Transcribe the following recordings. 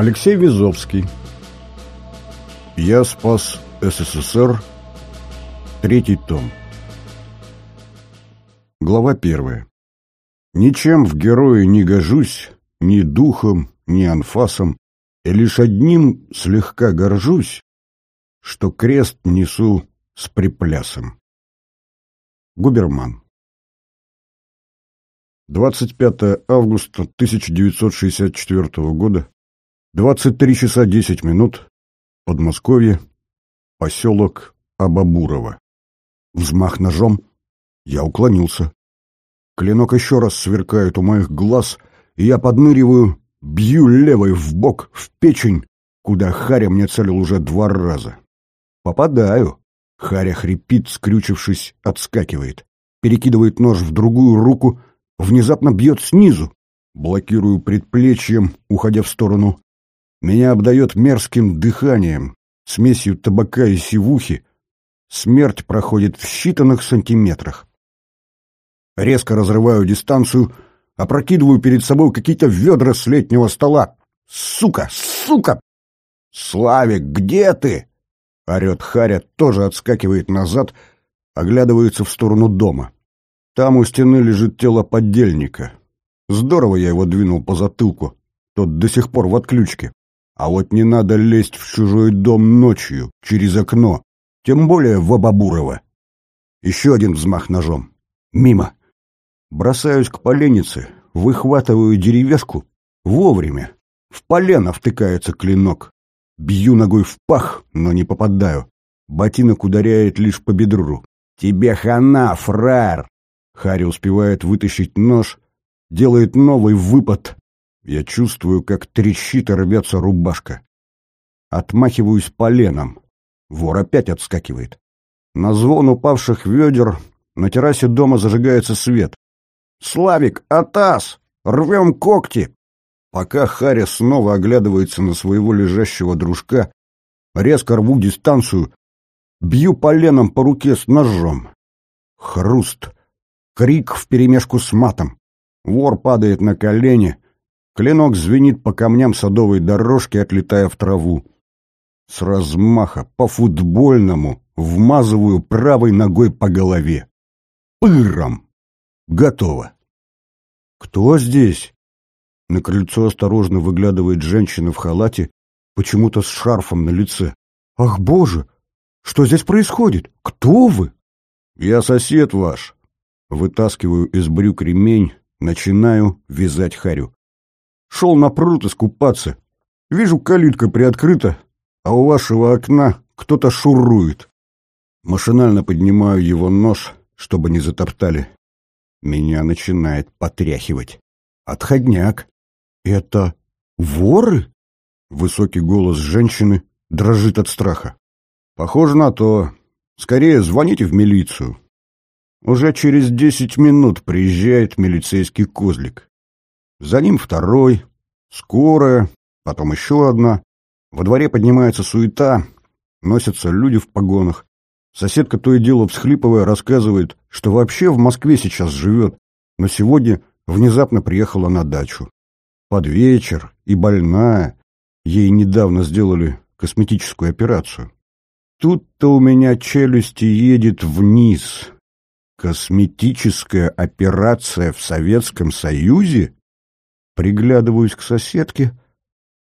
Алексей Визовский. Я спас СССР. Третий том. Глава первая. Ничем в герое не гожусь, ни духом, ни анфасом, и лишь одним слегка горжусь, что крест несу с приплясом. Губерман. 25 августа 1964 года, 23 часа 10 минут, Подмосковье, поселок Абабурово. Взмах ножом, я уклонился. Клинок еще раз сверкает у моих глаз, и я подныриваю, бью левой в бок, в печень, куда Харя мне целил уже два раза. Попадаю. Харя хрипит, скрючившись, отскакивает. Перекидывает нож в другую руку — внезапно бьет снизу. Блокирую предплечьем, уходя в сторону. Меня обдает мерзким дыханием, смесью табака и сивухи. Смерть проходит в считанных сантиметрах. Резко разрываю дистанцию, опрокидываю перед собой какие-то ведра с летнего стола. «Сука! Сука!» «Славик, где ты?» — орет Харя, тоже отскакивает назад, оглядывается в сторону дома. Там у стены лежит тело поддельника. Здорово я его двинул по затылку. Тот до сих пор в отключке. А вот не надо лезть в чужой дом ночью, через окно. Тем более в Абабурово. Еще один взмах ножом. Мимо. Бросаюсь к поленнице, выхватываю деревяшку. Вовремя. В полено втыкается клинок. Бью ногой в пах, но не попадаю. Ботинок ударяет лишь по бедру. «Тебе хана, фраер!» Харри успевает вытащить нож, делает новый выпад. Я чувствую, как трещит и рвется рубашка. Отмахиваюсь поленом. Вор опять отскакивает. На звон упавших ведер на террасе дома зажигается свет. «Славик, атас! Рвем когти!» Пока Харя снова оглядывается на своего лежащего дружка, резко рву дистанцию, бью поленом по руке с ножом. Хруст. Крик вперемешку с матом. Вор падает на колени. Клинок звенит по камням садовой дорожки, отлетая в траву. С размаха, по-футбольному, вмазываю правой ногой по голове. Пыром! Готово. «Кто здесь?» На крыльцо осторожно выглядывает женщина в халате, почему-то с шарфом на лице. «Ах, боже! Что здесь происходит? Кто вы?» «Я сосед ваш», Вытаскиваю из брюк ремень, начинаю вязать харю. Шел на пруд искупаться. Вижу, калитка приоткрыта, а у вашего окна кто-то шурует. Машинально поднимаю его нож, чтобы не затоптали. Меня начинает потряхивать. Отходняк. Это воры? Высокий голос женщины дрожит от страха. Похоже на то. Скорее звоните в милицию. Уже через десять минут приезжает милицейский козлик. За ним второй, скорая, потом еще одна. Во дворе поднимается суета, носятся люди в погонах. Соседка то и дело всхлипывая рассказывает, что вообще в Москве сейчас живет, но сегодня внезапно приехала на дачу. Под вечер и больная. Ей недавно сделали косметическую операцию. Тут-то у меня челюсти едет вниз, Косметическая операция в Советском Союзе? Приглядываюсь к соседке,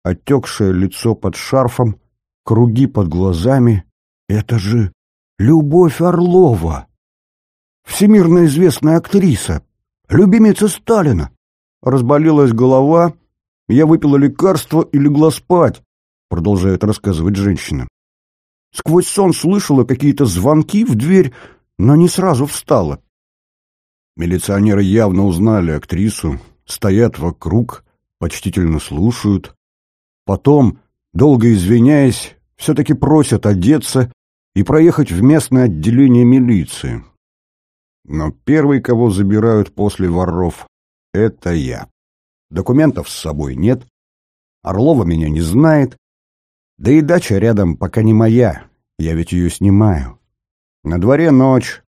отекшее лицо под шарфом, круги под глазами. Это же Любовь Орлова! Всемирно известная актриса, любимица Сталина. Разболелась голова, я выпила лекарство и легла спать, продолжает рассказывать женщина. Сквозь сон слышала какие-то звонки в дверь, но не сразу встала. Милиционеры явно узнали актрису, стоят вокруг, почтительно слушают. Потом, долго извиняясь, все-таки просят одеться и проехать в местное отделение милиции. Но первый, кого забирают после воров, — это я. Документов с собой нет, Орлова меня не знает, да и дача рядом пока не моя, я ведь ее снимаю. На дворе ночь.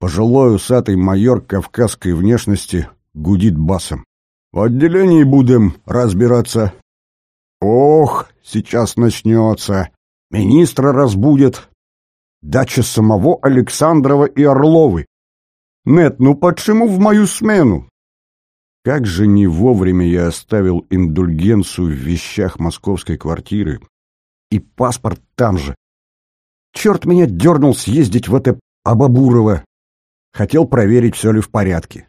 Пожилой усатый майор кавказской внешности гудит басом. В отделении будем разбираться. Ох, сейчас начнется. Министра разбудят. Дача самого Александрова и Орловы. Нет, ну почему в мою смену? Как же не вовремя я оставил индульгенцию в вещах московской квартиры. И паспорт там же. Черт меня дернул съездить в это Абабурово. Хотел проверить, все ли в порядке.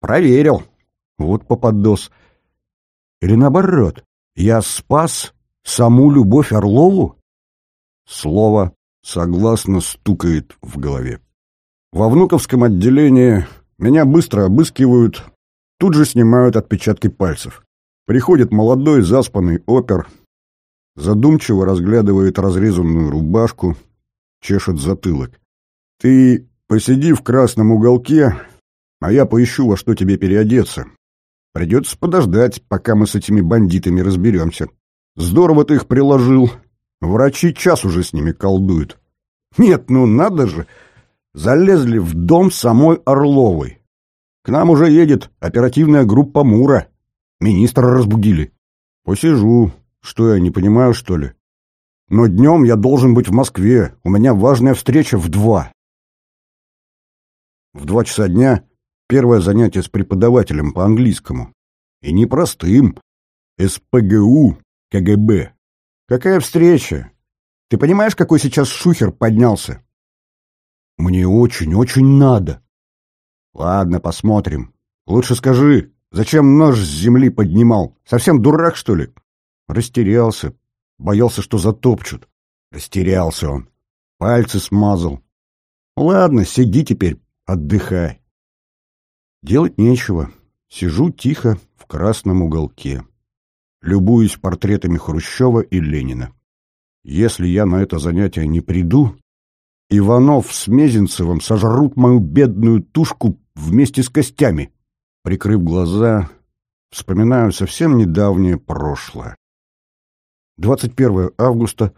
Проверил. Вот попадос. Или наоборот, я спас саму Любовь Орлову? Слово согласно стукает в голове. Во внуковском отделении меня быстро обыскивают, тут же снимают отпечатки пальцев. Приходит молодой заспанный опер, задумчиво разглядывает разрезанную рубашку, чешет затылок. «Ты посиди в красном уголке, а я поищу, во что тебе переодеться. Придется подождать, пока мы с этими бандитами разберемся. Здорово ты их приложил. Врачи час уже с ними колдуют. Нет, ну надо же! Залезли в дом самой Орловой. К нам уже едет оперативная группа Мура. Министра разбудили. Посижу. Что я, не понимаю, что ли? Но днем я должен быть в Москве. У меня важная встреча в два. В два часа дня первое занятие с преподавателем по английскому. И не простым. СПГУ КГБ. Какая встреча? Ты понимаешь, какой сейчас шухер поднялся? Мне очень-очень надо. Ладно, посмотрим. Лучше скажи, зачем нож с земли поднимал? Совсем дурак, что ли? Растерялся. Боялся, что затопчут. Растерялся он. Пальцы смазал. Ладно, сиди теперь, отдыхай. Делать нечего. Сижу тихо в красном уголке. Любуюсь портретами Хрущева и Ленина. Если я на это занятие не приду, Иванов с Мезенцевым сожрут мою бедную тушку вместе с костями. Прикрыв глаза, вспоминаю совсем недавнее прошлое. 21 августа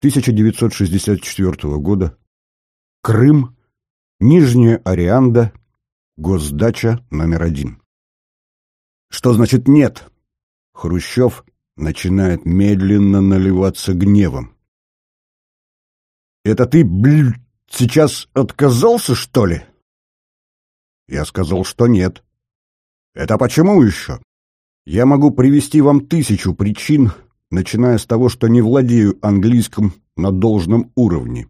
1964 года. Крым. Нижняя Орианда. Госдача номер один. Что значит нет? Хрущев начинает медленно наливаться гневом. «Это ты, блядь, сейчас отказался, что ли?» Я сказал, что нет. «Это почему еще?» «Я могу привести вам тысячу причин, начиная с того, что не владею английским на должном уровне.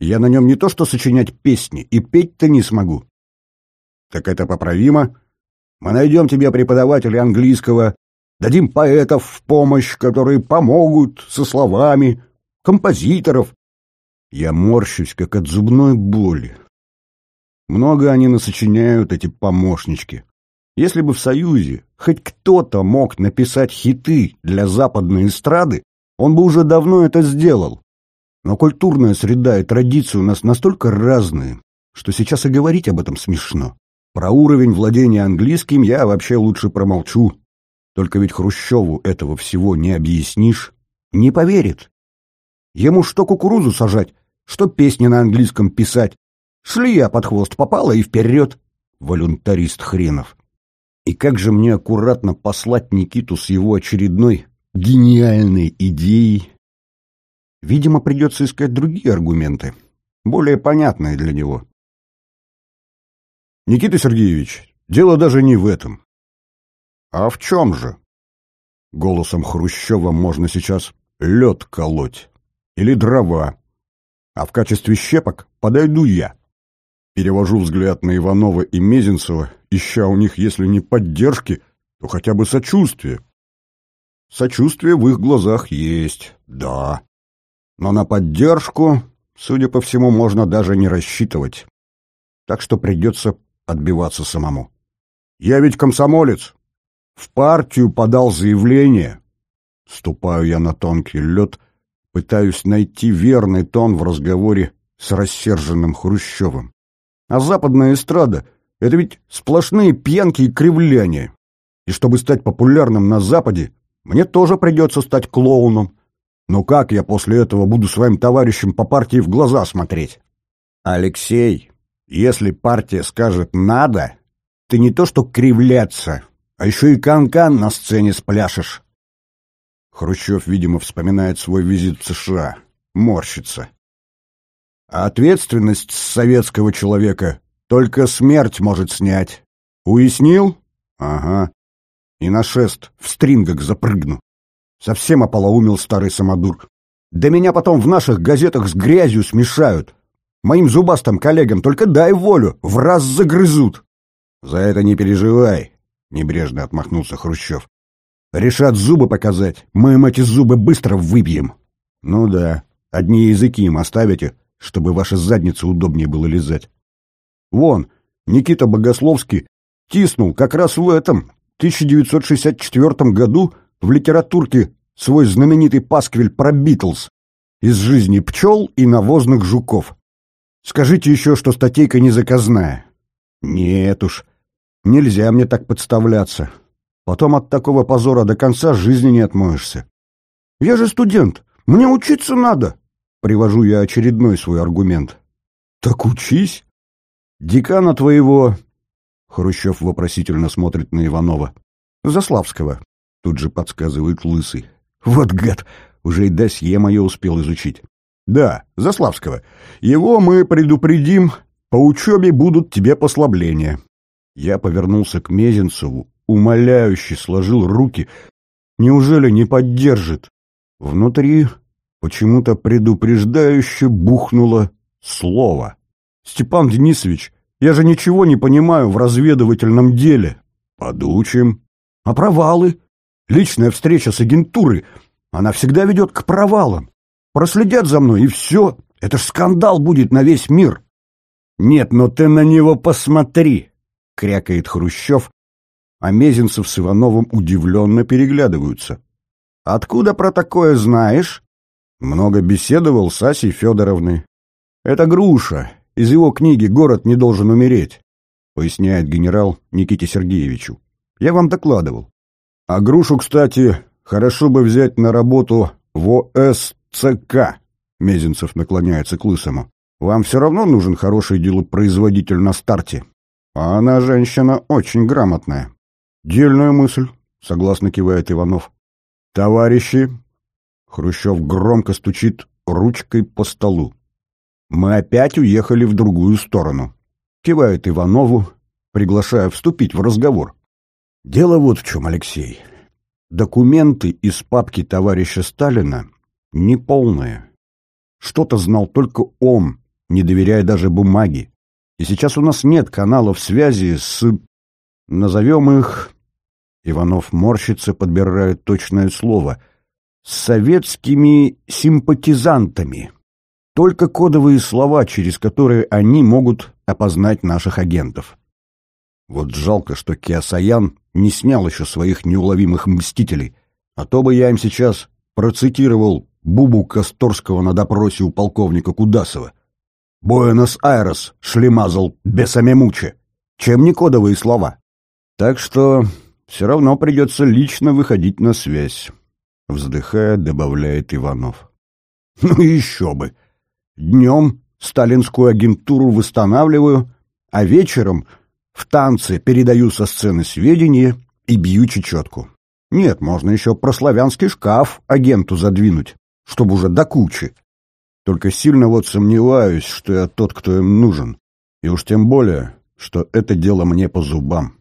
Я на нем не то что сочинять песни, и петь-то не смогу. Так это поправимо. Мы найдем тебе преподавателя английского, дадим поэтов в помощь, которые помогут со словами, композиторов. Я морщусь, как от зубной боли. Много они насочиняют, эти помощнички. Если бы в Союзе хоть кто-то мог написать хиты для западной эстрады, он бы уже давно это сделал. Но культурная среда и традиции у нас настолько разные, что сейчас и говорить об этом смешно. Про уровень владения английским я вообще лучше промолчу. Только ведь Хрущеву этого всего не объяснишь. Не поверит. Ему что кукурузу сажать, что песни на английском писать. Шли я под хвост попала и вперед. Волюнтарист хренов. И как же мне аккуратно послать Никиту с его очередной гениальной идеей? Видимо, придется искать другие аргументы, более понятные для него. Никита Сергеевич, дело даже не в этом. А в чем же? Голосом Хрущева можно сейчас лед колоть или дрова, а в качестве щепок подойду я. Перевожу взгляд на Иванова и Мезенцева, ища у них, если не поддержки, то хотя бы сочувствие. Сочувствие в их глазах есть, да. Но на поддержку, судя по всему, можно даже не рассчитывать. Так что придется отбиваться самому. Я ведь комсомолец. В партию подал заявление. Ступаю я на тонкий лед, пытаюсь найти верный тон в разговоре с рассерженным Хрущевым. А западная эстрада — это ведь сплошные пьянки и кривляния. И чтобы стать популярным на Западе, мне тоже придется стать клоуном. Но как я после этого буду своим товарищам по партии в глаза смотреть? Алексей, если партия скажет «надо», ты не то что кривляться, а еще и канкан -кан на сцене спляшешь, Хрущев, видимо, вспоминает свой визит в США. Морщится. А ответственность с советского человека только смерть может снять. Уяснил? Ага. И на шест в стрингах запрыгну. Совсем ополоумил старый самодур. Да меня потом в наших газетах с грязью смешают. Моим зубастым коллегам только дай волю, в раз загрызут. За это не переживай, небрежно отмахнулся Хрущев. Решат зубы показать, мы им эти зубы быстро выбьем. Ну да, одни языки им оставите, чтобы ваша задница удобнее было лизать. Вон, Никита Богословский тиснул как раз в этом, 1964 году в литературке свой знаменитый пасквиль про Битлз из жизни пчел и навозных жуков. Скажите еще, что статейка не заказная. Нет уж, нельзя мне так подставляться. Потом от такого позора до конца жизни не отмоешься. Я же студент, мне учиться надо. Привожу я очередной свой аргумент. Так учись. Декана твоего... Хрущев вопросительно смотрит на Иванова. Заславского. Тут же подсказывает Лысый. Вот гад, уже и досье мое успел изучить. Да, Заславского. Его мы предупредим, по учебе будут тебе послабления. Я повернулся к Мезенцеву, умоляюще сложил руки. Неужели не поддержит? Внутри почему-то предупреждающе бухнуло слово. «Степан Денисович, я же ничего не понимаю в разведывательном деле». «Подучим». «А провалы? Личная встреча с агентурой, она всегда ведет к провалам. Проследят за мной, и все. Это ж скандал будет на весь мир». «Нет, но ты на него посмотри», — крякает Хрущев, а Мезенцев с Ивановым удивленно переглядываются. «Откуда про такое знаешь?» «Много беседовал с Асей Федоровной. Это Груша, из его книги «Город не должен умереть», поясняет генерал Никите Сергеевичу. «Я вам докладывал. А Грушу, кстати, хорошо бы взять на работу в ОСЦК», Мезенцев наклоняется к Лысому. «Вам все равно нужен хороший делопроизводитель на старте. А она женщина очень грамотная. «Дельная мысль», — согласно кивает Иванов. «Товарищи!» Хрущев громко стучит ручкой по столу. «Мы опять уехали в другую сторону», — кивает Иванову, приглашая вступить в разговор. «Дело вот в чем, Алексей. Документы из папки товарища Сталина неполные. Что-то знал только он, не доверяя даже бумаге. И сейчас у нас нет каналов связи с... Назовем их Иванов морщится, подбирает точное слово. С советскими симпатизантами. Только кодовые слова, через которые они могут опознать наших агентов. Вот жалко, что Киасаян не снял еще своих неуловимых мстителей, а то бы я им сейчас процитировал Бубу Косторского на допросе у полковника Кудасова. «Буэнос-Айрес, шлемазал, бесамемуче». Чем не кодовые слова? Так что все равно придется лично выходить на связь. Вздыхая, добавляет Иванов. Ну еще бы. Днем сталинскую агентуру восстанавливаю, а вечером в танце передаю со сцены сведения и бью чечетку. Нет, можно еще про славянский шкаф агенту задвинуть, чтобы уже до кучи. Только сильно вот сомневаюсь, что я тот, кто им нужен. И уж тем более, что это дело мне по зубам.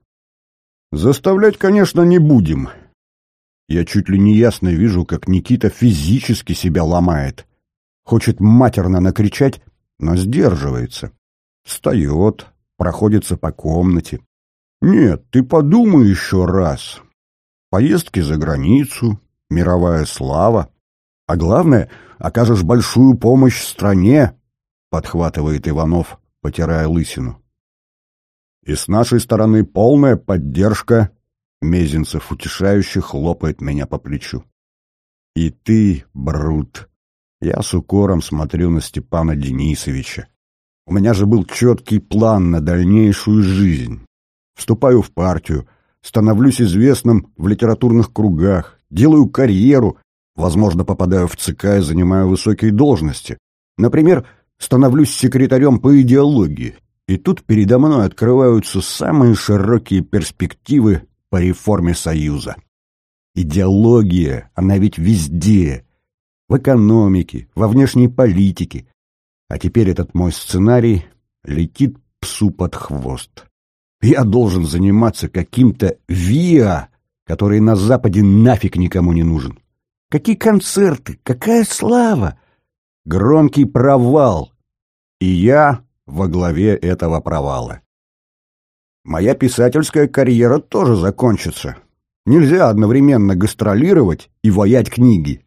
Заставлять, конечно, не будем. Я чуть ли не ясно вижу, как Никита физически себя ломает. Хочет матерно накричать, но сдерживается. Встает, проходится по комнате. Нет, ты подумай еще раз. Поездки за границу, мировая слава. А главное, окажешь большую помощь стране, подхватывает Иванов, потирая лысину. И с нашей стороны полная поддержка. Мезенцев утешающе хлопает меня по плечу. И ты, Брут. Я с укором смотрю на Степана Денисовича. У меня же был четкий план на дальнейшую жизнь. Вступаю в партию, становлюсь известным в литературных кругах, делаю карьеру, возможно, попадаю в ЦК и занимаю высокие должности. Например, становлюсь секретарем по идеологии. И тут передо мной открываются самые широкие перспективы по реформе Союза. Идеология, она ведь везде. В экономике, во внешней политике. А теперь этот мой сценарий летит псу под хвост. Я должен заниматься каким-то ВИА, который на Западе нафиг никому не нужен. Какие концерты, какая слава! Громкий провал. И я во главе этого провала. Моя писательская карьера тоже закончится. Нельзя одновременно гастролировать и воять книги.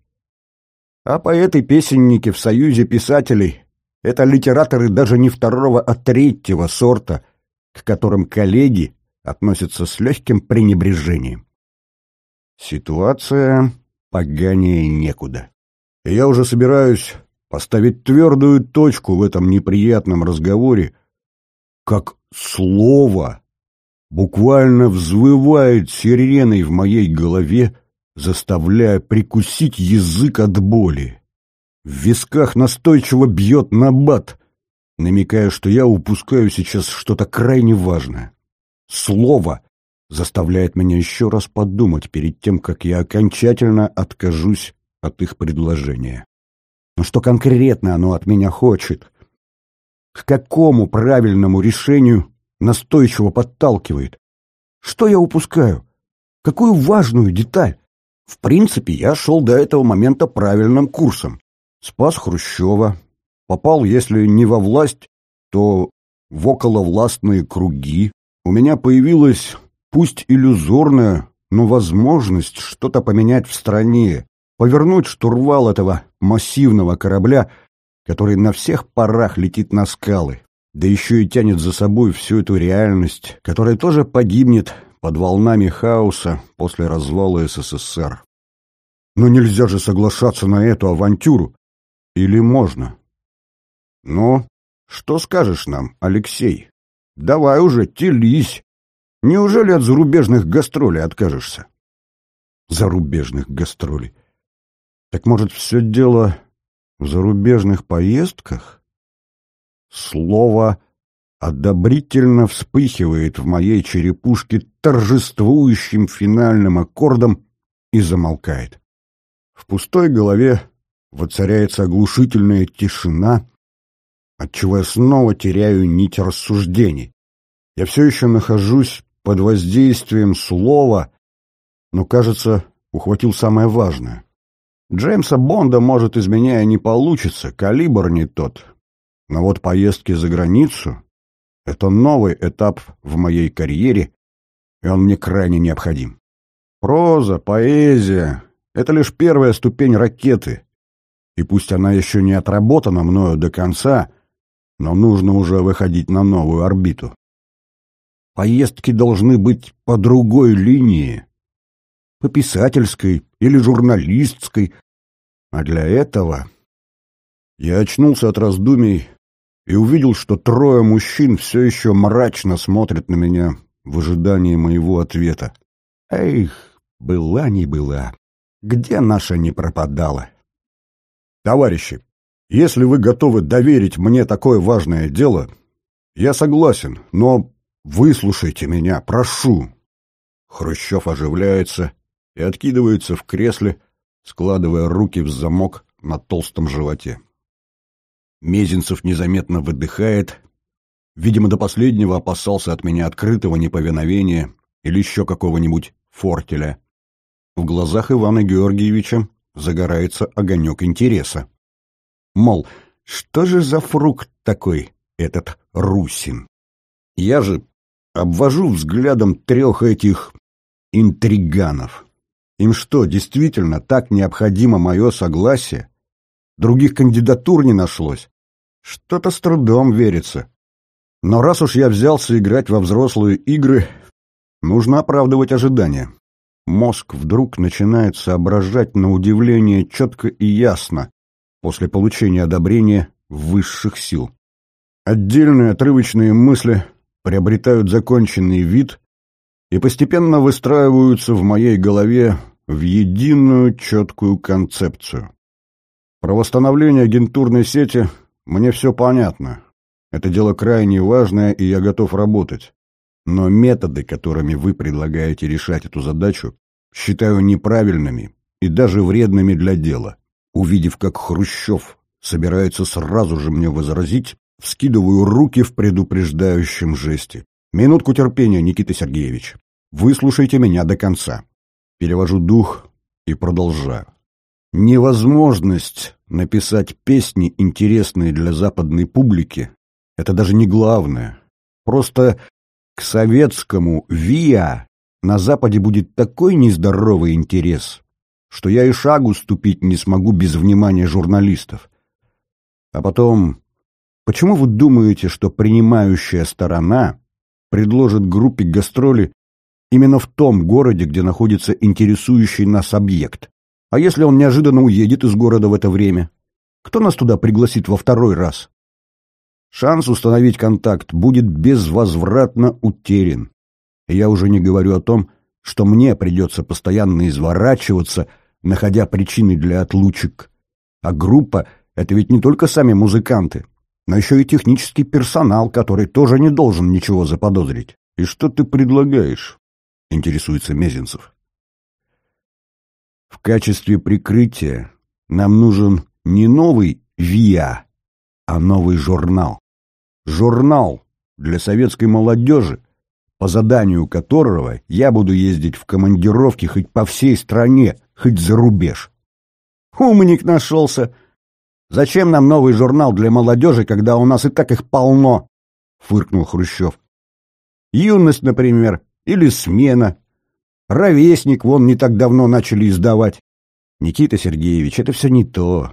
А поэты-песенники в Союзе писателей — это литераторы даже не второго, а третьего сорта, к которым коллеги относятся с легким пренебрежением. Ситуация поганее некуда. Я уже собираюсь поставить твердую точку в этом неприятном разговоре, как слово буквально взвывает сиреной в моей голове, заставляя прикусить язык от боли. В висках настойчиво бьет набат, намекая, что я упускаю сейчас что-то крайне важное. Слово заставляет меня еще раз подумать перед тем, как я окончательно откажусь от их предложения. Но что конкретно оно от меня хочет? К какому правильному решению настойчиво подталкивает? Что я упускаю? Какую важную деталь? В принципе, я шел до этого момента правильным курсом. Спас Хрущева, попал, если не во власть, то в околовластные круги. У меня появилась, пусть иллюзорная, но возможность что-то поменять в стране, повернуть штурвал этого массивного корабля, который на всех парах летит на скалы, да еще и тянет за собой всю эту реальность, которая тоже погибнет под волнами хаоса после развала СССР. Но нельзя же соглашаться на эту авантюру. Или можно? Ну, что скажешь нам, Алексей? Давай уже, телись. Неужели от зарубежных гастролей откажешься? Зарубежных гастролей. Так может, все дело в зарубежных поездках? Слово одобрительно вспыхивает в моей черепушке торжествующим финальным аккордом и замолкает. В пустой голове воцаряется оглушительная тишина, отчего я снова теряю нить рассуждений. Я все еще нахожусь под воздействием слова, но, кажется, ухватил самое важное. Джеймса Бонда, может, из меня и не получится, калибр не тот. Но вот поездки за границу — это новый этап в моей карьере, и он мне крайне необходим. Проза, поэзия — это лишь первая ступень ракеты, и пусть она еще не отработана мною до конца, но нужно уже выходить на новую орбиту. Поездки должны быть по другой линии, по писательской или журналистской, а для этого... Я очнулся от раздумий и увидел, что трое мужчин все еще мрачно смотрят на меня в ожидании моего ответа. Эх, была не была. Где наша не пропадала? Товарищи, если вы готовы доверить мне такое важное дело, я согласен, но выслушайте меня, прошу. Хрущев оживляется и откидывается в кресле, складывая руки в замок на толстом животе. Мезенцев незаметно выдыхает, видимо, до последнего опасался от меня открытого неповиновения или еще какого-нибудь фортеля. В глазах Ивана Георгиевича загорается огонек интереса. Мол, что же за фрукт такой этот Русин? Я же обвожу взглядом трех этих интриганов. Им что, действительно так необходимо мое согласие? Других кандидатур не нашлось? Что-то с трудом верится. Но раз уж я взялся играть во взрослые игры, нужно оправдывать ожидания. Мозг вдруг начинает соображать на удивление четко и ясно после получения одобрения высших сил. Отдельные отрывочные мысли приобретают законченный вид и постепенно выстраиваются в моей голове в единую четкую концепцию. Про восстановление агентурной сети мне все понятно. Это дело крайне важное, и я готов работать. Но методы, которыми вы предлагаете решать эту задачу, считаю неправильными и даже вредными для дела. Увидев, как Хрущев собирается сразу же мне возразить, вскидываю руки в предупреждающем жесте. Минутку терпения, Никита Сергеевич. Выслушайте меня до конца. Перевожу дух и продолжаю. Невозможность написать песни, интересные для западной публики, это даже не главное. Просто к советскому ВИА на Западе будет такой нездоровый интерес, что я и шагу ступить не смогу без внимания журналистов. А потом, почему вы думаете, что принимающая сторона предложит группе гастроли именно в том городе, где находится интересующий нас объект? А если он неожиданно уедет из города в это время? Кто нас туда пригласит во второй раз? Шанс установить контакт будет безвозвратно утерян. И я уже не говорю о том, что мне придется постоянно изворачиваться, находя причины для отлучек. А группа — это ведь не только сами музыканты, но еще и технический персонал, который тоже не должен ничего заподозрить. «И что ты предлагаешь?» — интересуется Мезенцев. В качестве прикрытия нам нужен не новый ВИА, а новый журнал. Журнал для советской молодежи, по заданию которого я буду ездить в командировки хоть по всей стране, хоть за рубеж. Умник нашелся. Зачем нам новый журнал для молодежи, когда у нас и так их полно? Фыркнул Хрущев. Юность, например, или смена, Ровесник вон не так давно начали издавать. Никита Сергеевич, это все не то.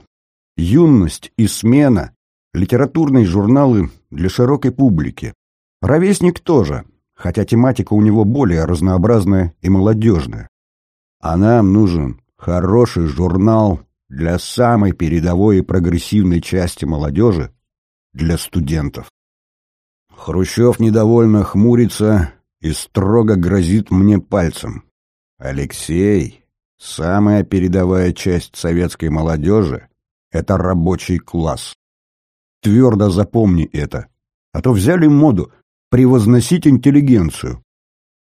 Юность и смена — литературные журналы для широкой публики. Ровесник тоже, хотя тематика у него более разнообразная и молодежная. А нам нужен хороший журнал для самой передовой и прогрессивной части молодежи, для студентов. Хрущев недовольно хмурится и строго грозит мне пальцем. «Алексей, самая передовая часть советской молодежи — это рабочий класс. Твердо запомни это, а то взяли моду превозносить интеллигенцию.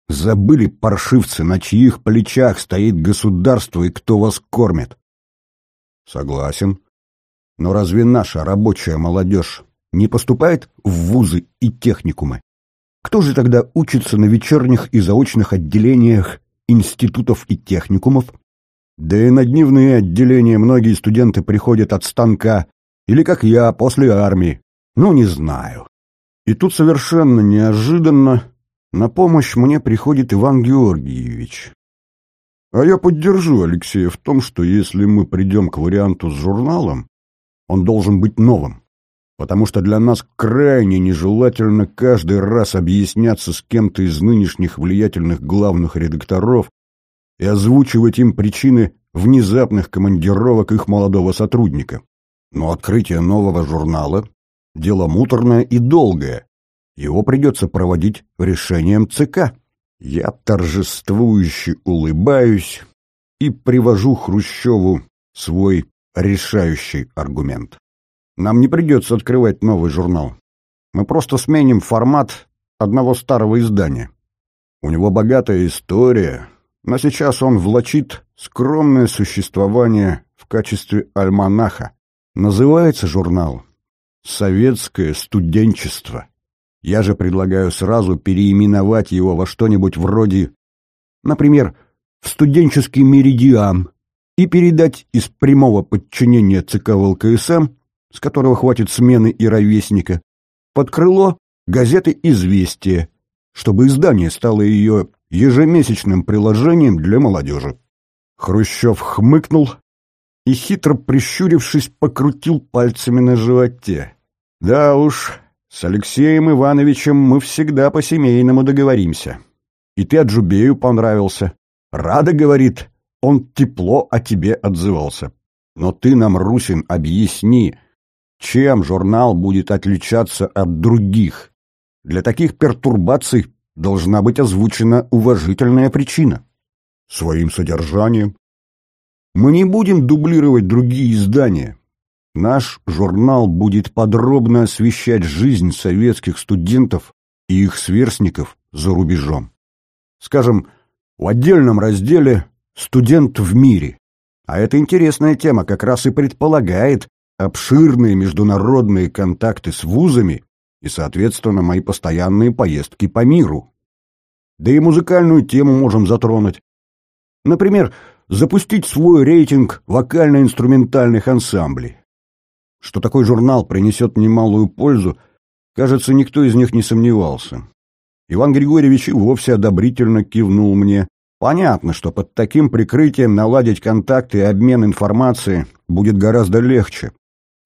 Забыли паршивцы, на чьих плечах стоит государство и кто вас кормит. Согласен. Но разве наша рабочая молодежь не поступает в вузы и техникумы? Кто же тогда учится на вечерних и заочных отделениях институтов и техникумов? Да и на дневные отделения многие студенты приходят от станка, или, как я, после армии. Ну, не знаю. И тут совершенно неожиданно на помощь мне приходит Иван Георгиевич. А я поддержу Алексея в том, что если мы придем к варианту с журналом, он должен быть новым потому что для нас крайне нежелательно каждый раз объясняться с кем-то из нынешних влиятельных главных редакторов и озвучивать им причины внезапных командировок их молодого сотрудника. Но открытие нового журнала – дело муторное и долгое. Его придется проводить решением ЦК. Я торжествующе улыбаюсь и привожу Хрущеву свой решающий аргумент. Нам не придется открывать новый журнал. Мы просто сменим формат одного старого издания. У него богатая история, но сейчас он влачит скромное существование в качестве альманаха. Называется журнал «Советское студенчество». Я же предлагаю сразу переименовать его во что-нибудь вроде, например, в «Студенческий меридиан» и передать из прямого подчинения ЦК ВЛКСМ с которого хватит смены и ровесника, под крыло газеты «Известия», чтобы издание стало ее ежемесячным приложением для молодежи. Хрущев хмыкнул и, хитро прищурившись, покрутил пальцами на животе. «Да уж, с Алексеем Ивановичем мы всегда по-семейному договоримся. И ты Аджубею понравился. Рада, — говорит, — он тепло о тебе отзывался. Но ты нам, Русин, объясни, чем журнал будет отличаться от других? Для таких пертурбаций должна быть озвучена уважительная причина. Своим содержанием. Мы не будем дублировать другие издания. Наш журнал будет подробно освещать жизнь советских студентов и их сверстников за рубежом. Скажем, в отдельном разделе «Студент в мире». А эта интересная тема как раз и предполагает обширные международные контакты с вузами и, соответственно, мои постоянные поездки по миру. Да и музыкальную тему можем затронуть. Например, запустить свой рейтинг вокально-инструментальных ансамблей. Что такой журнал принесет немалую пользу, кажется, никто из них не сомневался. Иван Григорьевич и вовсе одобрительно кивнул мне. Понятно, что под таким прикрытием наладить контакты и обмен информацией будет гораздо легче.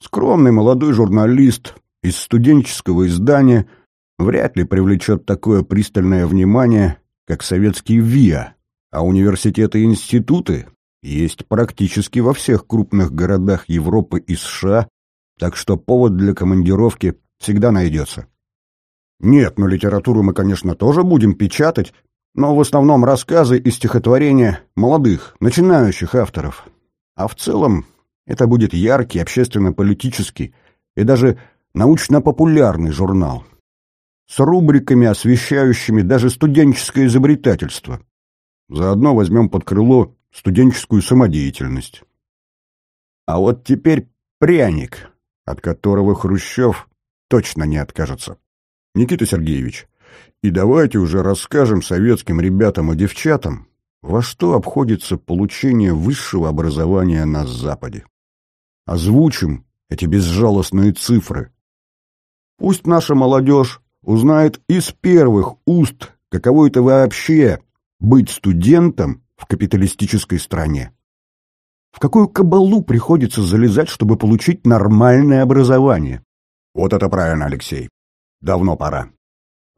Скромный молодой журналист из студенческого издания вряд ли привлечет такое пристальное внимание, как советский ВИА, а университеты и институты есть практически во всех крупных городах Европы и США, так что повод для командировки всегда найдется. Нет, ну литературу мы, конечно, тоже будем печатать, но в основном рассказы и стихотворения молодых, начинающих авторов. А в целом это будет яркий, общественно-политический и даже научно-популярный журнал с рубриками, освещающими даже студенческое изобретательство. Заодно возьмем под крыло студенческую самодеятельность. А вот теперь пряник, от которого Хрущев точно не откажется. Никита Сергеевич, и давайте уже расскажем советским ребятам и девчатам, во что обходится получение высшего образования на Западе. Озвучим эти безжалостные цифры. Пусть наша молодежь узнает из первых уст, каково это вообще быть студентом в капиталистической стране. В какую кабалу приходится залезать, чтобы получить нормальное образование? Вот это правильно, Алексей. Давно пора.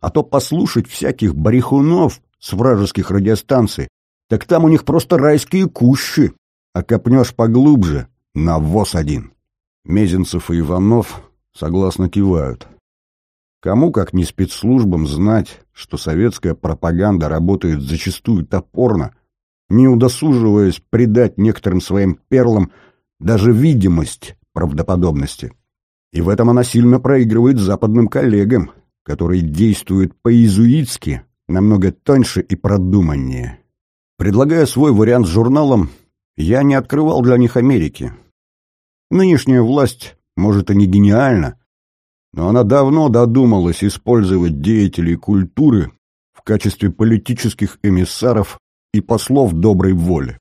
А то послушать всяких барихунов с вражеских радиостанций, так там у них просто райские кущи, а копнешь поглубже — навоз один. Мезенцев и Иванов согласно кивают. Кому, как не спецслужбам, знать, что советская пропаганда работает зачастую топорно, не удосуживаясь придать некоторым своим перлам даже видимость правдоподобности. И в этом она сильно проигрывает западным коллегам, которые действуют по-иезуитски, намного тоньше и продуманнее. Предлагая свой вариант с журналом, я не открывал для них Америки. Нынешняя власть, может, и не гениальна, но она давно додумалась использовать деятелей культуры в качестве политических эмиссаров и послов доброй воли.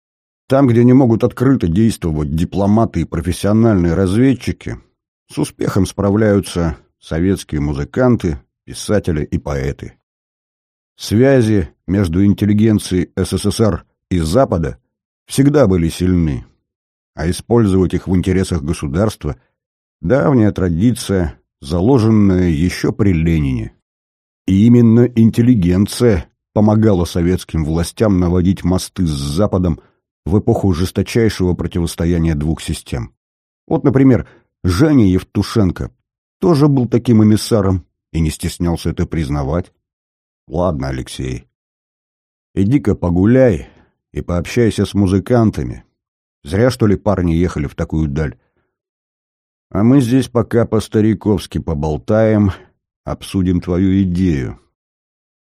Там, где не могут открыто действовать дипломаты и профессиональные разведчики, с успехом справляются советские музыканты, писатели и поэты. Связи между интеллигенцией СССР и Запада всегда были сильны, а использовать их в интересах государства – давняя традиция, заложенная еще при Ленине. И именно интеллигенция помогала советским властям наводить мосты с Западом в эпоху жесточайшего противостояния двух систем. Вот, например, Женя Евтушенко тоже был таким эмиссаром и не стеснялся это признавать. Ладно, Алексей, иди-ка погуляй и пообщайся с музыкантами. Зря, что ли, парни ехали в такую даль. А мы здесь пока по-стариковски поболтаем, обсудим твою идею.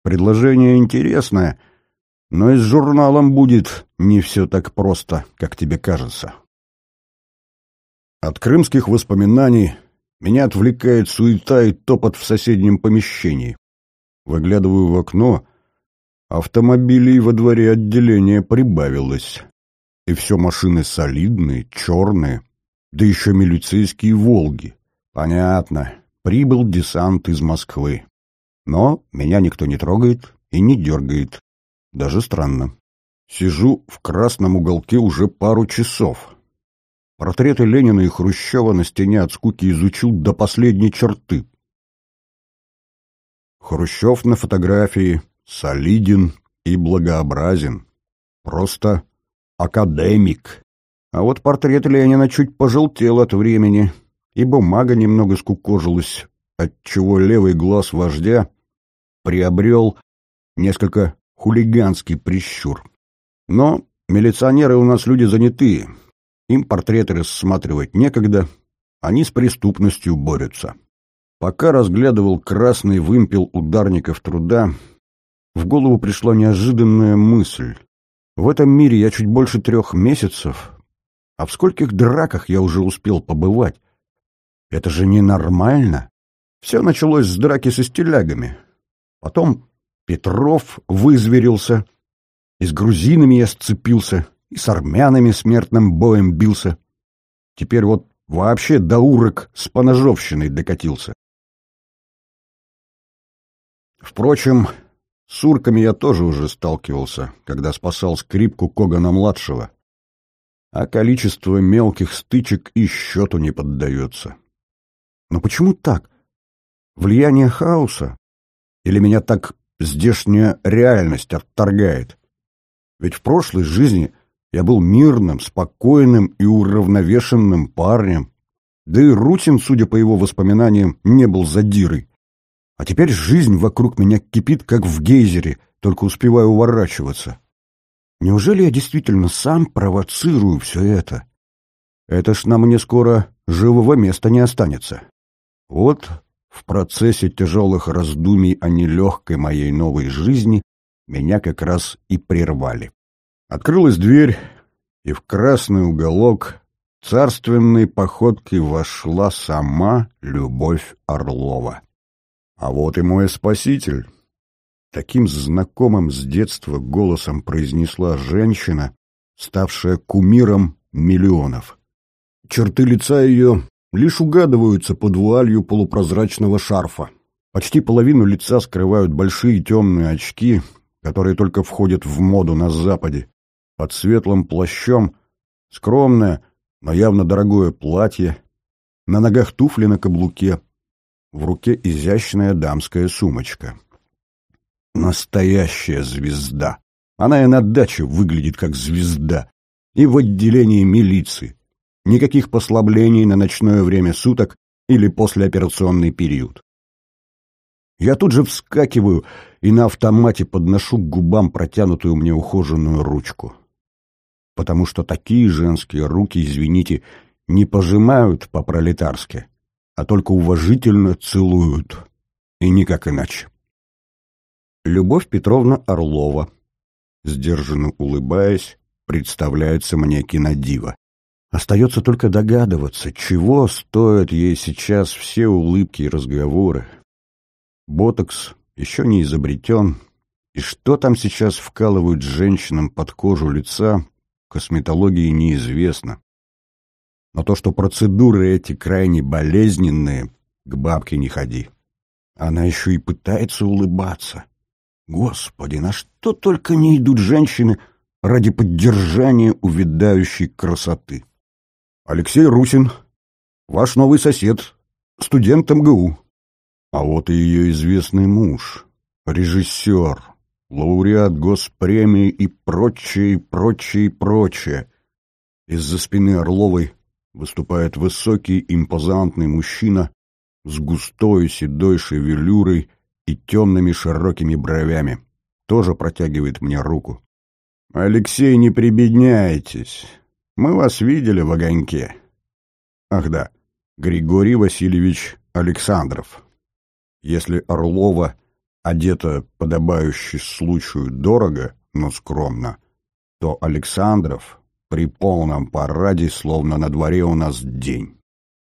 Предложение интересное, но и с журналом будет не все так просто, как тебе кажется. От крымских воспоминаний меня отвлекает суета и топот в соседнем помещении. Выглядываю в окно, автомобилей во дворе отделения прибавилось. И все машины солидные, черные, да еще милицейские «Волги». Понятно, прибыл десант из Москвы. Но меня никто не трогает и не дергает. Даже странно. Сижу в красном уголке уже пару часов. Портреты Ленина и Хрущева на стене от скуки изучил до последней черты. Хрущев на фотографии солиден и благообразен. Просто академик. А вот портрет Ленина чуть пожелтел от времени, и бумага немного скукожилась, отчего левый глаз вождя приобрел несколько хулиганский прищур. Но милиционеры у нас люди занятые, им портреты рассматривать некогда, они с преступностью борются. Пока разглядывал красный вымпел ударников труда, в голову пришла неожиданная мысль. В этом мире я чуть больше трех месяцев, а в скольких драках я уже успел побывать? Это же ненормально. Все началось с драки со стилягами. Потом Петров вызверился, и с грузинами я сцепился, и с армянами смертным боем бился. Теперь вот вообще до урок с поножовщиной докатился. Впрочем, с урками я тоже уже сталкивался, когда спасал скрипку Когана-младшего. А количество мелких стычек и счету не поддается. Но почему так? Влияние хаоса? Или меня так здешняя реальность отторгает? Ведь в прошлой жизни я был мирным, спокойным и уравновешенным парнем. Да и Рутин, судя по его воспоминаниям, не был задирой. А теперь жизнь вокруг меня кипит, как в гейзере, только успеваю уворачиваться. Неужели я действительно сам провоцирую все это? Это ж на мне скоро живого места не останется. Вот в процессе тяжелых раздумий о нелегкой моей новой жизни меня как раз и прервали. Открылась дверь, и в красный уголок царственной походкой вошла сама Любовь Орлова. А вот и мой спаситель. Таким знакомым с детства голосом произнесла женщина, ставшая кумиром миллионов. Черты лица ее лишь угадываются под вуалью полупрозрачного шарфа. Почти половину лица скрывают большие темные очки, которые только входят в моду на Западе. Под светлым плащом скромное, но явно дорогое платье, на ногах туфли на каблуке, в руке изящная дамская сумочка. Настоящая звезда. Она и на даче выглядит как звезда. И в отделении милиции. Никаких послаблений на ночное время суток или послеоперационный период. Я тут же вскакиваю и на автомате подношу к губам протянутую мне ухоженную ручку. Потому что такие женские руки, извините, не пожимают по-пролетарски, а только уважительно целуют. И никак иначе. Любовь Петровна Орлова, сдержанно улыбаясь, представляется мне кинодива. Остается только догадываться, чего стоят ей сейчас все улыбки и разговоры. Ботокс еще не изобретен, и что там сейчас вкалывают женщинам под кожу лица, косметологии неизвестно. Но то, что процедуры эти крайне болезненные, к бабке не ходи. Она еще и пытается улыбаться. Господи, на что только не идут женщины ради поддержания увядающей красоты. Алексей Русин, ваш новый сосед, студент МГУ. А вот и ее известный муж, режиссер, лауреат госпремии и прочее, прочее, прочее. Из-за спины Орловой выступает высокий импозантный мужчина с густой седой шевелюрой и темными широкими бровями. Тоже протягивает мне руку. «Алексей, не прибедняйтесь. Мы вас видели в огоньке». Ах да, Григорий Васильевич Александров. Если Орлова одета подобающий случаю дорого, но скромно, то Александров при полном параде, словно на дворе у нас день.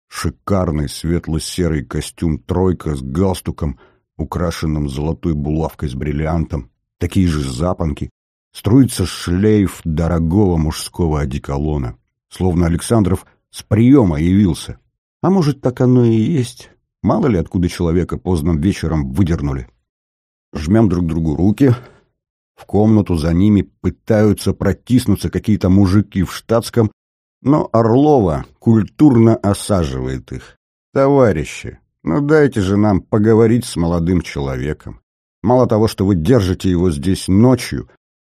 Шикарный светло-серый костюм «тройка» с галстуком, украшенным золотой булавкой с бриллиантом, такие же запонки, струится шлейф дорогого мужского одеколона, словно Александров с приема явился. А может, так оно и есть? Мало ли, откуда человека поздным вечером выдернули. Жмем друг другу руки, в комнату за ними пытаются протиснуться какие-то мужики в штатском, но Орлова культурно осаживает их. «Товарищи, ну дайте же нам поговорить с молодым человеком. Мало того, что вы держите его здесь ночью,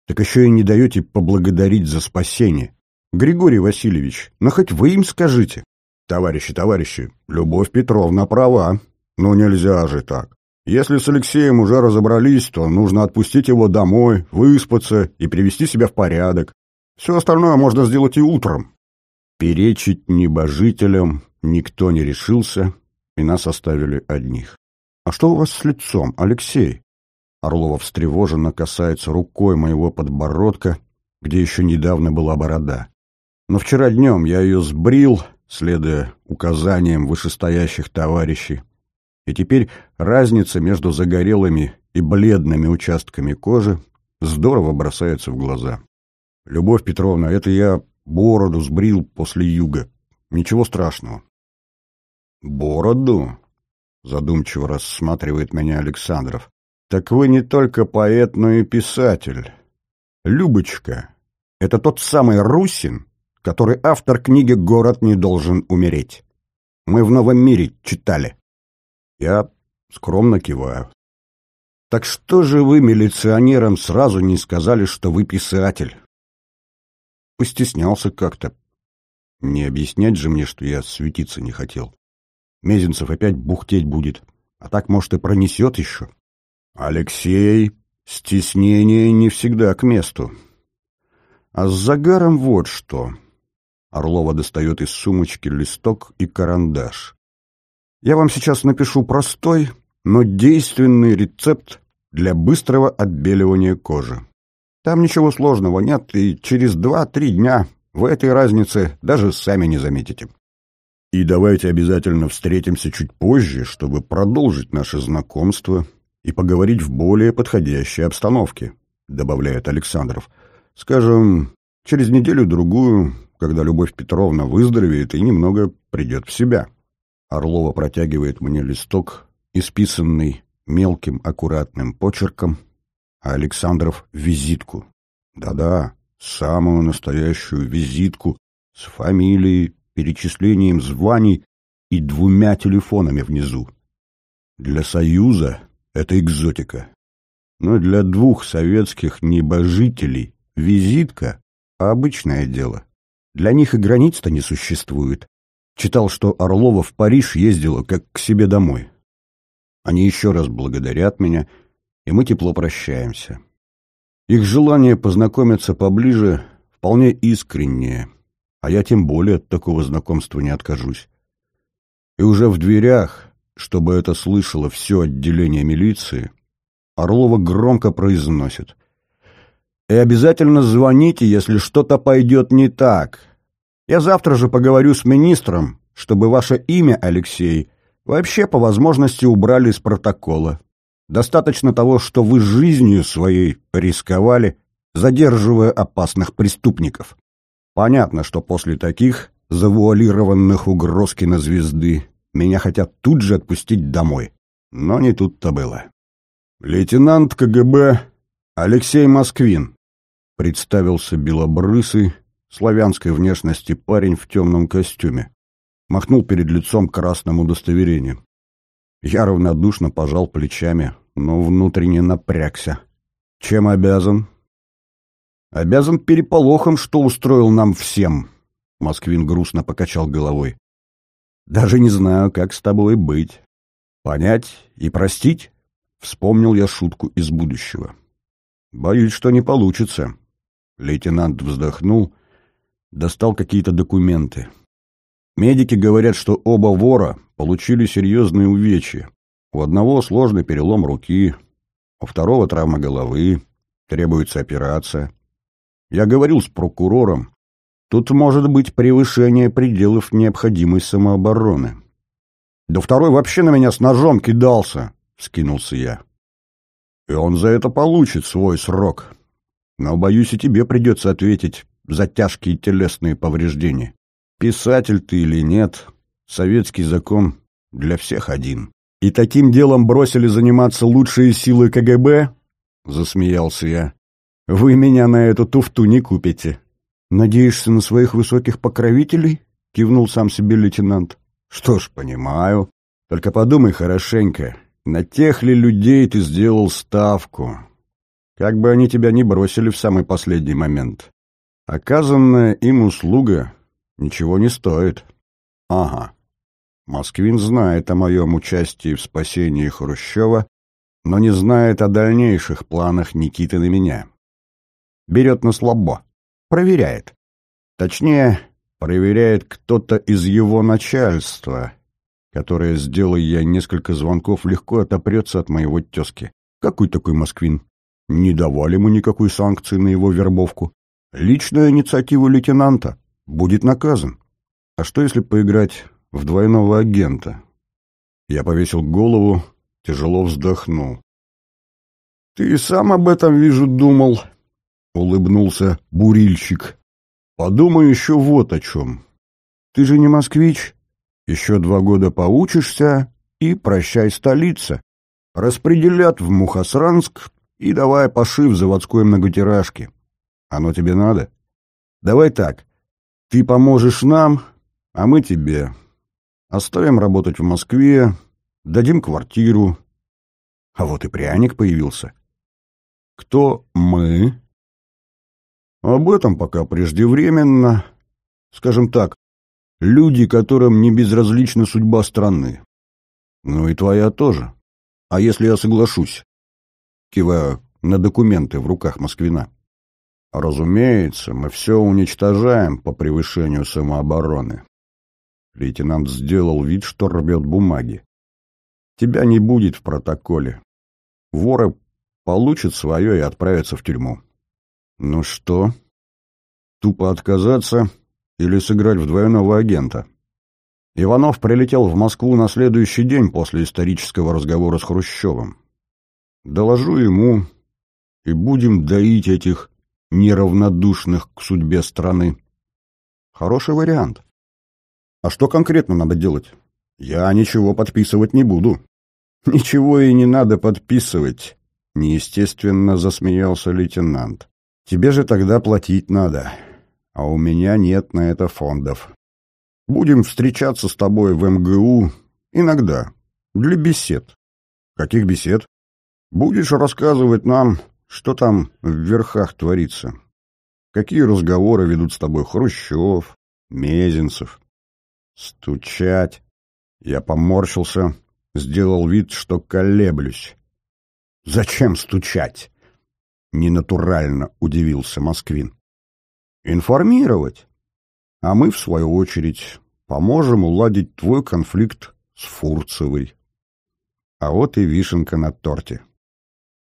так еще и не даете поблагодарить за спасение. Григорий Васильевич, ну хоть вы им скажите». «Товарищи, товарищи, Любовь Петровна права. Ну нельзя же так. Если с Алексеем уже разобрались, то нужно отпустить его домой, выспаться и привести себя в порядок. Все остальное можно сделать и утром. Перечить небожителям никто не решился, и нас оставили одних. «А что у вас с лицом, Алексей?» Орлова встревоженно касается рукой моего подбородка где еще недавно была борода. Но вчера днем я ее сбрил, следуя указаниям вышестоящих товарищей, и теперь разница между загорелыми и бледными участками кожи здорово бросается в глаза. «Любовь Петровна, это я бороду сбрил после юга. Ничего страшного». «Бороду?» — задумчиво рассматривает меня Александров. «Так вы не только поэт, но и писатель. Любочка, это тот самый Русин, который автор книги «Город не должен умереть». Мы в «Новом мире» читали. Я скромно киваю. Так что же вы милиционерам сразу не сказали, что вы писатель? Постеснялся как-то. Не объяснять же мне, что я светиться не хотел. Мезенцев опять бухтеть будет, а так, может, и пронесет еще. Алексей, стеснение не всегда к месту. А с загаром вот что. Орлова достает из сумочки листок и карандаш. Я вам сейчас напишу простой, но действенный рецепт для быстрого отбеливания кожи. Там ничего сложного нет, и через два-три дня вы этой разницы даже сами не заметите. И давайте обязательно встретимся чуть позже, чтобы продолжить наше знакомство и поговорить в более подходящей обстановке, добавляет Александров. Скажем, через неделю-другую, когда Любовь Петровна выздоровеет и немного придет в себя. Орлова протягивает мне листок, исписанный мелким аккуратным почерком, а Александров — визитку. Да-да, самую настоящую визитку с фамилией, перечислением званий и двумя телефонами внизу. Для Союза это экзотика. Но для двух советских небожителей визитка — обычное дело. Для них и границ-то не существует. Читал, что Орлова в Париж ездила как к себе домой. Они еще раз благодарят меня, и мы тепло прощаемся. Их желание познакомиться поближе вполне искреннее, а я тем более от такого знакомства не откажусь. И уже в дверях, чтобы это слышало все отделение милиции, Орлова громко произносит. «И обязательно звоните, если что-то пойдет не так. Я завтра же поговорю с министром, чтобы ваше имя, Алексей, вообще по возможности убрали из протокола. Достаточно того, что вы жизнью своей рисковали, задерживая опасных преступников. Понятно, что после таких завуалированных угроз кинозвезды меня хотят тут же отпустить домой. Но не тут-то было. Лейтенант КГБ Алексей Москвин представился белобрысый, славянской внешности парень в темном костюме. Махнул перед лицом красным удостоверением. Я равнодушно пожал плечами, но внутренне напрягся. Чем обязан? Обязан переполохом, что устроил нам всем. Москвин грустно покачал головой. Даже не знаю, как с тобой быть. Понять и простить? Вспомнил я шутку из будущего. Боюсь, что не получится. Лейтенант вздохнул достал какие-то документы. Медики говорят, что оба вора получили серьезные увечья. У одного сложный перелом руки, у второго травма головы, требуется операция. Я говорил с прокурором. Тут может быть превышение пределов необходимой самообороны. Да второй вообще на меня с ножом кидался, — скинулся я. И он за это получит свой срок. Но, боюсь, и тебе придется ответить за тяжкие телесные повреждения. Писатель ты или нет, советский закон для всех один. И таким делом бросили заниматься лучшие силы КГБ? Засмеялся я. Вы меня на эту туфту не купите. Надеешься на своих высоких покровителей? Кивнул сам себе лейтенант. Что ж, понимаю. Только подумай хорошенько, на тех ли людей ты сделал ставку? Как бы они тебя не бросили в самый последний момент. Оказанная им услуга ничего не стоит. Ага. Москвин знает о моем участии в спасении Хрущева, но не знает о дальнейших планах Никиты на меня. Берет на слабо. Проверяет. Точнее, проверяет кто-то из его начальства, которое, сделая я несколько звонков, легко отопрется от моего тезки. Какой такой Москвин? Не давали мы никакой санкции на его вербовку. Личная инициатива лейтенанта будет наказан. А что, если поиграть в двойного агента? Я повесил голову, тяжело вздохнул. «Ты сам об этом, вижу, думал», — улыбнулся бурильщик. «Подумай еще вот о чем. Ты же не москвич. Еще два года поучишься, и прощай столица. Распределят в Мухосранск и давай пошив заводской многотиражки. Оно тебе надо? Давай так. Ты поможешь нам, а мы тебе. Оставим работать в Москве, дадим квартиру. А вот и пряник появился. Кто мы? Об этом пока преждевременно. Скажем так, люди, которым не безразлична судьба страны. Ну и твоя тоже. А если я соглашусь? Киваю на документы в руках Москвина. Разумеется, мы все уничтожаем по превышению самообороны. Лейтенант сделал вид, что рвет бумаги. Тебя не будет в протоколе. Воры получат свое и отправятся в тюрьму. Ну что? Тупо отказаться или сыграть в двойного агента? Иванов прилетел в Москву на следующий день после исторического разговора с Хрущевым. Доложу ему, и будем доить этих неравнодушных к судьбе страны. Хороший вариант. А что конкретно надо делать? Я ничего подписывать не буду. Ничего и не надо подписывать, неестественно засмеялся лейтенант. Тебе же тогда платить надо, а у меня нет на это фондов. Будем встречаться с тобой в МГУ иногда, для бесед. Каких бесед? Будешь рассказывать нам что там в верхах творится? Какие разговоры ведут с тобой Хрущев, Мезенцев? Стучать. Я поморщился, сделал вид, что колеблюсь. Зачем стучать? Ненатурально удивился Москвин. Информировать. А мы, в свою очередь, поможем уладить твой конфликт с Фурцевой. А вот и вишенка на торте.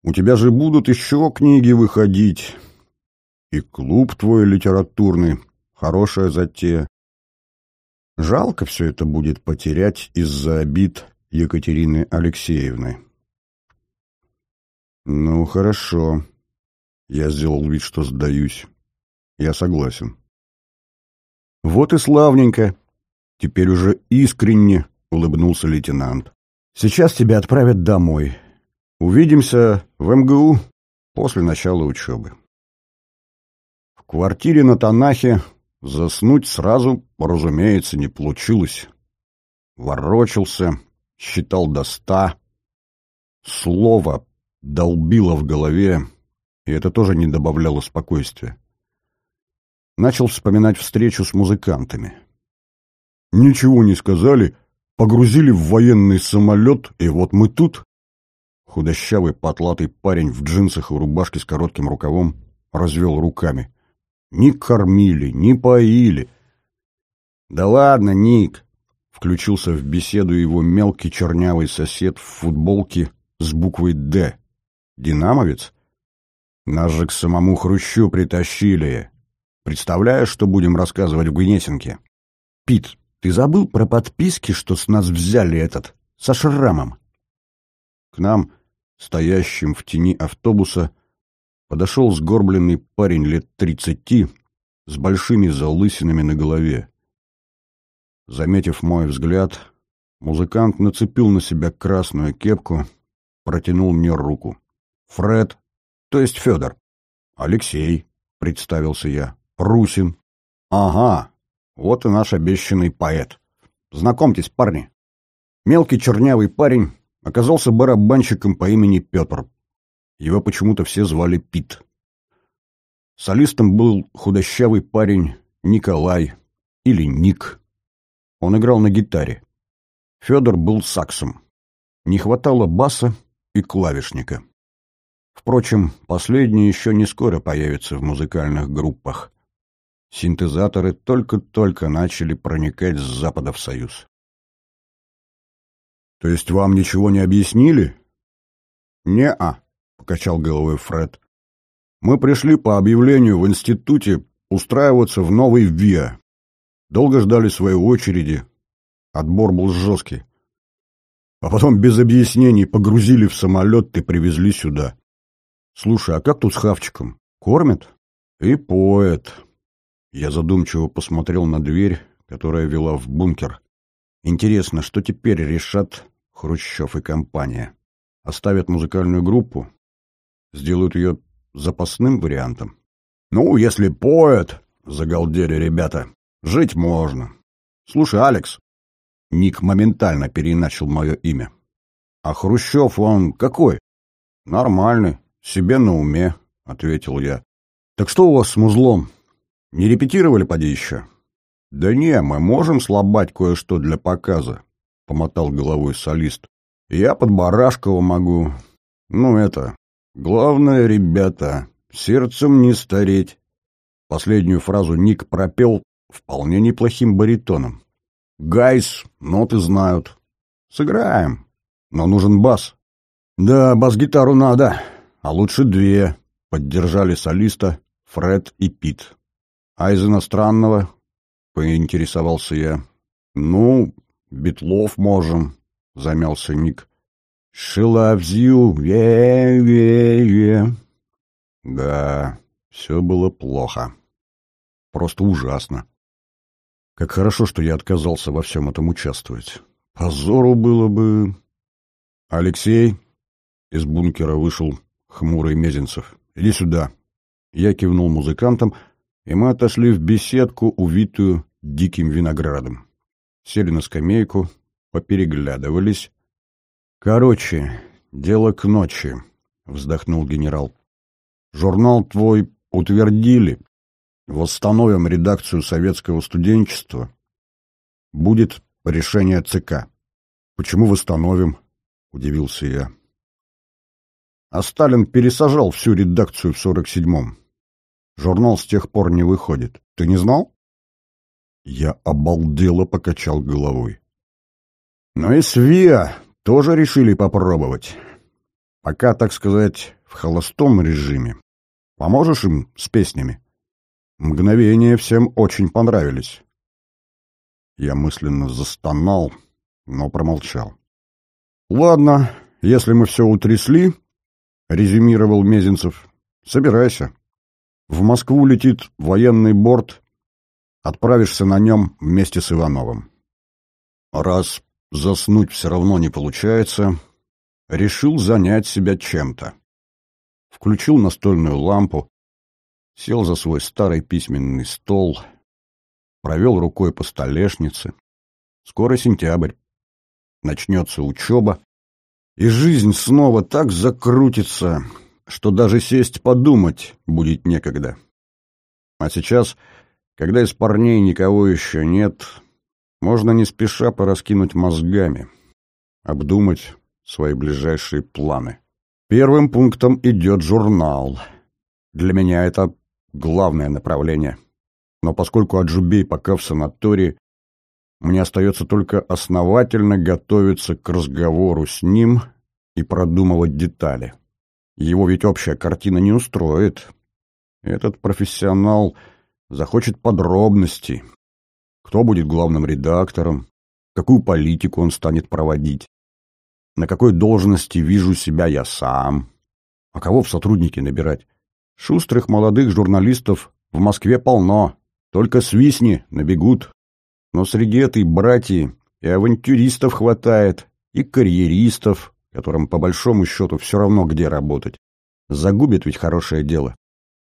У тебя же будут еще книги выходить. И клуб твой литературный. Хорошая затея. Жалко все это будет потерять из-за обид Екатерины Алексеевны. Ну, хорошо. Я сделал вид, что сдаюсь. Я согласен. Вот и славненько. Теперь уже искренне улыбнулся лейтенант. Сейчас тебя отправят домой. Увидимся в МГУ после начала учебы. В квартире на Танахе заснуть сразу, разумеется, не получилось. Ворочался, считал до ста. Слово долбило в голове, и это тоже не добавляло спокойствия. Начал вспоминать встречу с музыкантами. Ничего не сказали, погрузили в военный самолет, и вот мы тут. Худощавый, потлатый парень в джинсах и рубашке с коротким рукавом развел руками. Ни кормили, ни поили. «Да ладно, Ник!» — включился в беседу его мелкий чернявый сосед в футболке с буквой «Д». «Динамовец?» «Нас же к самому Хрущу притащили. Представляешь, что будем рассказывать в Гнесинке?» «Пит, ты забыл про подписки, что с нас взяли этот, со шрамом?» К нам стоящим в тени автобуса, подошел сгорбленный парень лет тридцати с большими залысинами на голове. Заметив мой взгляд, музыкант нацепил на себя красную кепку, протянул мне руку. «Фред, то есть Федор». «Алексей», — представился я. «Русин». «Ага, вот и наш обещанный поэт. Знакомьтесь, парни». Мелкий чернявый парень оказался барабанщиком по имени Петр. Его почему-то все звали Пит. Солистом был худощавый парень Николай или Ник. Он играл на гитаре. Федор был саксом. Не хватало баса и клавишника. Впрочем, последние еще не скоро появятся в музыкальных группах. Синтезаторы только-только начали проникать с Запада в Союз. То есть вам ничего не объяснили? Не-а, покачал головой Фред. Мы пришли по объявлению в институте устраиваться в новый ВИА. Долго ждали своей очереди. Отбор был жесткий. А потом без объяснений погрузили в самолет и привезли сюда. Слушай, а как тут с хавчиком? Кормят? И поэт. Я задумчиво посмотрел на дверь, которая вела в бункер. Интересно, что теперь решат Хрущев и компания? Оставят музыкальную группу? Сделают ее запасным вариантом? Ну, если поэт, загалдели ребята, жить можно. Слушай, Алекс, Ник моментально переначал мое имя. А Хрущев он какой? Нормальный, себе на уме, ответил я. Так что у вас с музлом? Не репетировали поди еще? Да не, мы можем слабать кое-что для показа, помотал головой солист. Я под Барашкова могу. Ну это, главное, ребята, сердцем не стареть. Последнюю фразу Ник пропел вполне неплохим баритоном. Гайс, ноты знают. Сыграем. Но нужен бас. Да, бас-гитару надо, а лучше две. Поддержали солиста Фред и Пит. А из иностранного? Поинтересовался я. Ну, Битлов можем, замялся Ник. Yeah, yeah. Да, все было плохо. Просто ужасно. Как хорошо, что я отказался во всем этом участвовать. Позору было бы... Алексей из бункера вышел хмурый Мезенцев. Иди сюда. Я кивнул музыкантам, и мы отошли в беседку, увитую диким виноградом. Сели на скамейку, попереглядывались. Короче, дело к ночи, вздохнул генерал. Журнал твой утвердили, восстановим редакцию советского студенчества, будет решение ЦК. Почему восстановим? Удивился я. А Сталин пересажал всю редакцию в 47-м. Журнал с тех пор не выходит. Ты не знал? Я обалдело покачал головой. Но и СВИА тоже решили попробовать. Пока, так сказать, в холостом режиме. Поможешь им с песнями? Мгновения всем очень понравились. Я мысленно застонал, но промолчал. «Ладно, если мы все утрясли», — резюмировал Мезенцев, — «собирайся. В Москву летит военный борт, отправишься на нем вместе с Ивановым. Раз заснуть все равно не получается, решил занять себя чем-то. Включил настольную лампу, сел за свой старый письменный стол, провел рукой по столешнице. Скоро сентябрь, начнется учеба, и жизнь снова так закрутится, что даже сесть подумать будет некогда. А сейчас, когда из парней никого еще нет, можно не спеша пораскинуть мозгами, обдумать свои ближайшие планы. Первым пунктом идет журнал. Для меня это главное направление. Но поскольку Аджубей пока в санатории, мне остается только основательно готовиться к разговору с ним и продумывать детали. Его ведь общая картина не устроит. Этот профессионал захочет подробностей. Кто будет главным редактором? Какую политику он станет проводить? На какой должности вижу себя я сам? А кого в сотрудники набирать? Шустрых молодых журналистов в Москве полно, только свистни, набегут. Но среди этой братьи и авантюристов хватает, и карьеристов, которым по большому счету все равно где работать. Загубит ведь хорошее дело.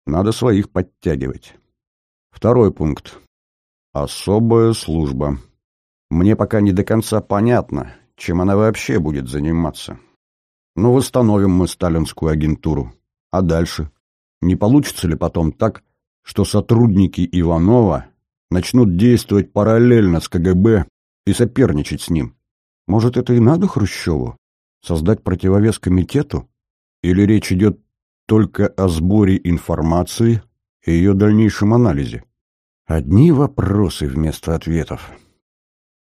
Надо своих подтягивать. Второй пункт. Особая служба. Мне пока не до конца понятно, чем она вообще будет заниматься. Ну, восстановим мы сталинскую агентуру. А дальше? Не получится ли потом так, что сотрудники Иванова начнут действовать параллельно с КГБ и соперничать с ним? Может, это и надо Хрущеву? Создать противовес комитету? Или речь идет только о сборе информации и ее дальнейшем анализе? Одни вопросы вместо ответов.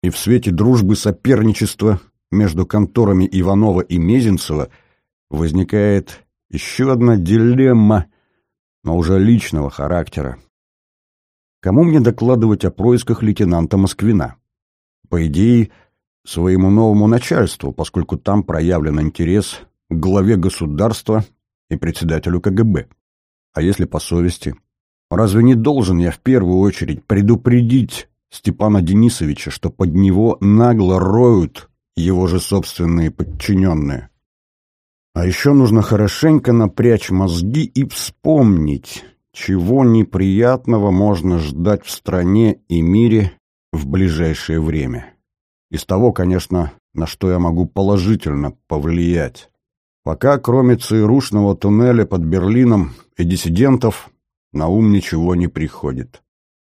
И в свете дружбы соперничества между конторами Иванова и Мезенцева возникает еще одна дилемма, но уже личного характера. Кому мне докладывать о происках лейтенанта Москвина? По идее, своему новому начальству, поскольку там проявлен интерес к главе государства и председателю КГБ. А если по совести? Разве не должен я в первую очередь предупредить Степана Денисовича, что под него нагло роют его же собственные подчиненные? А еще нужно хорошенько напрячь мозги и вспомнить, чего неприятного можно ждать в стране и мире в ближайшее время. Из того, конечно, на что я могу положительно повлиять. Пока, кроме ЦРУшного туннеля под Берлином и диссидентов, на ум ничего не приходит.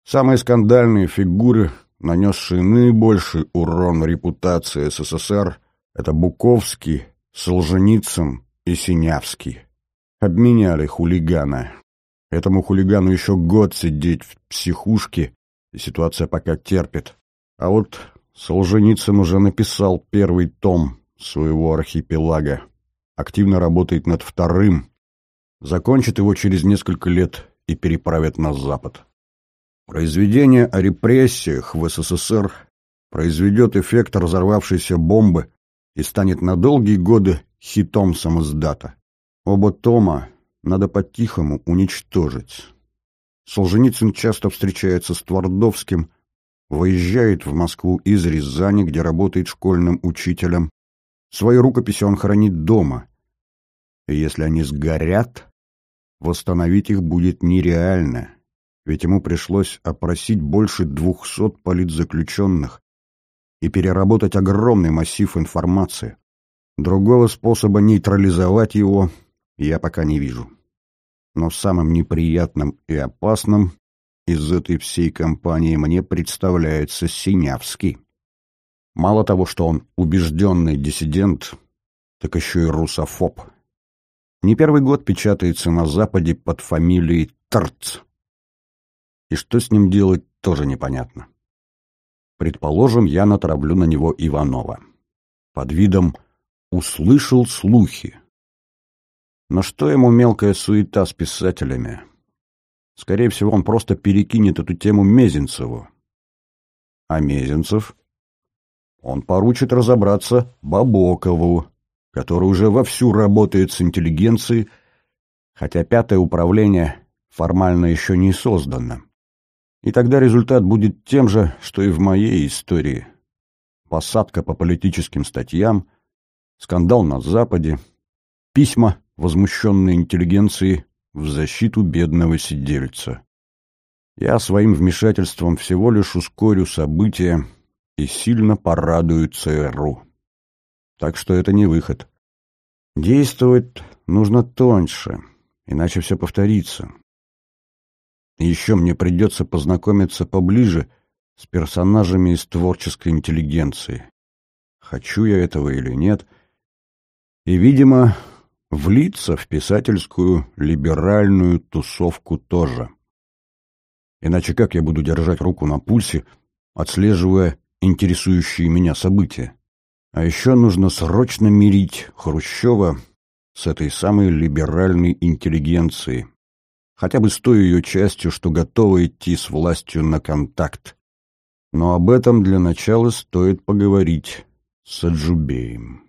Самые скандальные фигуры, нанесшие наибольший урон репутации СССР, это Буковский, Солженицын и Синявский. Обменяли хулигана. Этому хулигану еще год сидеть в психушке, и ситуация пока терпит. А вот Солженицын уже написал первый том своего архипелага. Активно работает над вторым. Закончит его через несколько лет и переправят на Запад. Произведение о репрессиях в СССР произведет эффект разорвавшейся бомбы и станет на долгие годы хитом самоздата. Оба тома надо по-тихому уничтожить. Солженицын часто встречается с Твардовским, выезжает в Москву из Рязани, где работает школьным учителем. Свои рукописи он хранит дома. И если они сгорят, восстановить их будет нереально, ведь ему пришлось опросить больше двухсот политзаключенных и переработать огромный массив информации. Другого способа нейтрализовать его я пока не вижу. Но самым неприятным и опасным из этой всей компании мне представляется Синявский. Мало того, что он убежденный диссидент, так еще и русофоб. Не первый год печатается на Западе под фамилией Тарц. И что с ним делать, тоже непонятно. Предположим, я натравлю на него Иванова. Под видом «услышал слухи». Но что ему мелкая суета с писателями? Скорее всего, он просто перекинет эту тему Мезенцеву. А Мезенцев? Он поручит разобраться Бабокову, который уже вовсю работает с интеллигенцией, хотя пятое управление формально еще не создано. И тогда результат будет тем же, что и в моей истории. Посадка по политическим статьям, скандал на Западе, письма возмущенной интеллигенции в защиту бедного сидельца. Я своим вмешательством всего лишь ускорю события и сильно порадую ЦРУ. Так что это не выход. Действовать нужно тоньше, иначе все повторится. Еще мне придется познакомиться поближе с персонажами из творческой интеллигенции. Хочу я этого или нет. И, видимо, влиться в писательскую либеральную тусовку тоже. Иначе как я буду держать руку на пульсе, отслеживая интересующие меня события? А еще нужно срочно мирить Хрущева с этой самой либеральной интеллигенцией, хотя бы с той ее частью, что готова идти с властью на контакт. Но об этом для начала стоит поговорить с Аджубеем.